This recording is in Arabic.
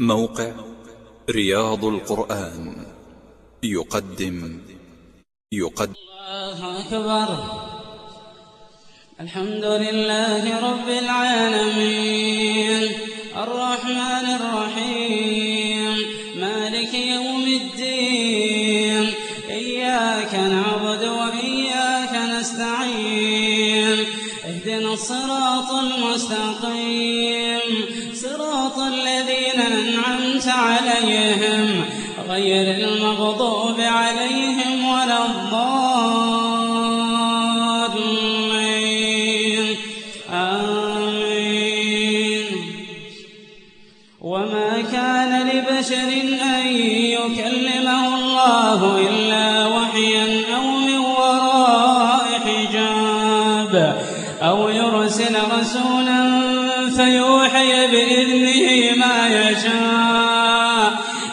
موقع رياض القرآن. يقدم. يقدم. الله أكبر. الحمد لله رب العالمين. الرحمن الرحيم. مالك يوم الدين. إياك نعبد وإياك نستعين. اهدنا الصراط المستقيم. صراط الذين أنعمت عليهم غير المغضوب عليهم ولا الضالين. آمين. وما كان لبشر أن يكلمه الله إلا وحيا أو من وراء حجاب أو يرسل رسولا فيوحي بإذنه ما يشاء.